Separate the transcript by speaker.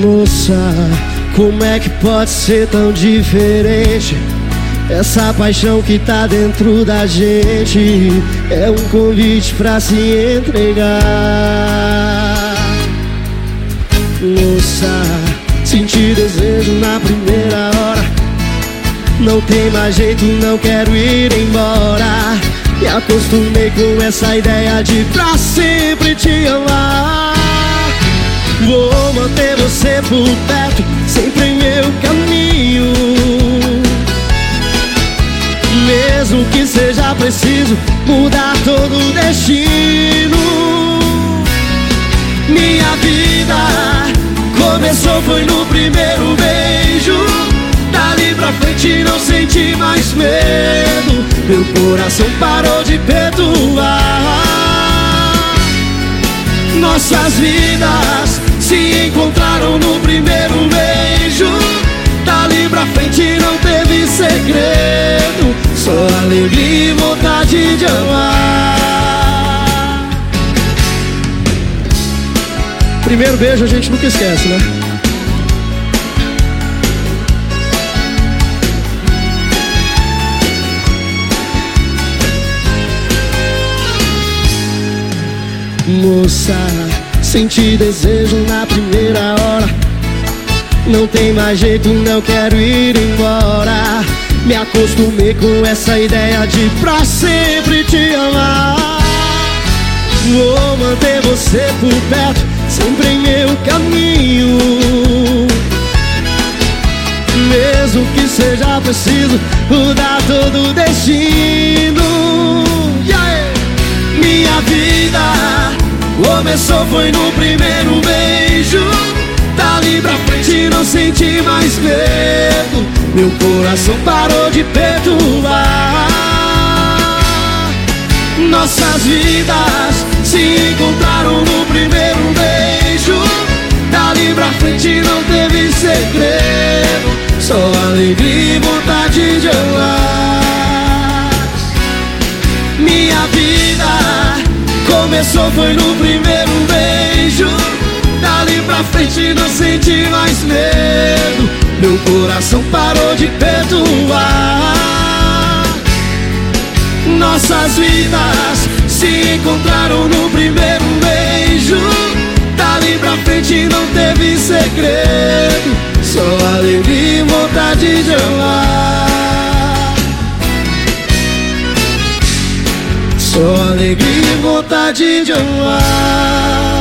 Speaker 1: Moça, como é que pode ser tão diferente? Essa paixão que tá dentro da gente é um convite pra se entregar. Moça, senti desejo na primeira hora. Não tem mais jeito, não quero ir embora. Me acostumei com essa ideia de pra sempre te amar. Perto, sempre em meu caminho. Mesmo que seja preciso mudar todo o destino. Minha vida começou foi no primeiro beijo. Dali pra frente não senti mais medo. Meu coração parou de perdoar. Nossas vidas no primeiro beijo. Dali pra frente não teve segredo, só alegria e vontade de amar. Primeiro beijo a gente nunca esquece, né? Moça, senti desejo na primeira hora. Não tem mais jeito, não quero ir embora. Me acostumei com essa ideia de pra sempre te amar. Vou manter você por perto, sempre em meu caminho. Mesmo que seja preciso mudar todo o destino. Começou foi no primeiro beijo. Dali pra frente não senti mais medo. Meu coração parou de perturbar. Nossas vidas se encontraram no primeiro começou foi no primeiro beijo. Dali pra frente não senti mais medo. Meu coração parou de perdoar. Nossas vidas se encontraram no primeiro beijo. Dali pra frente não teve segredo. Só alegria e vontade de amar.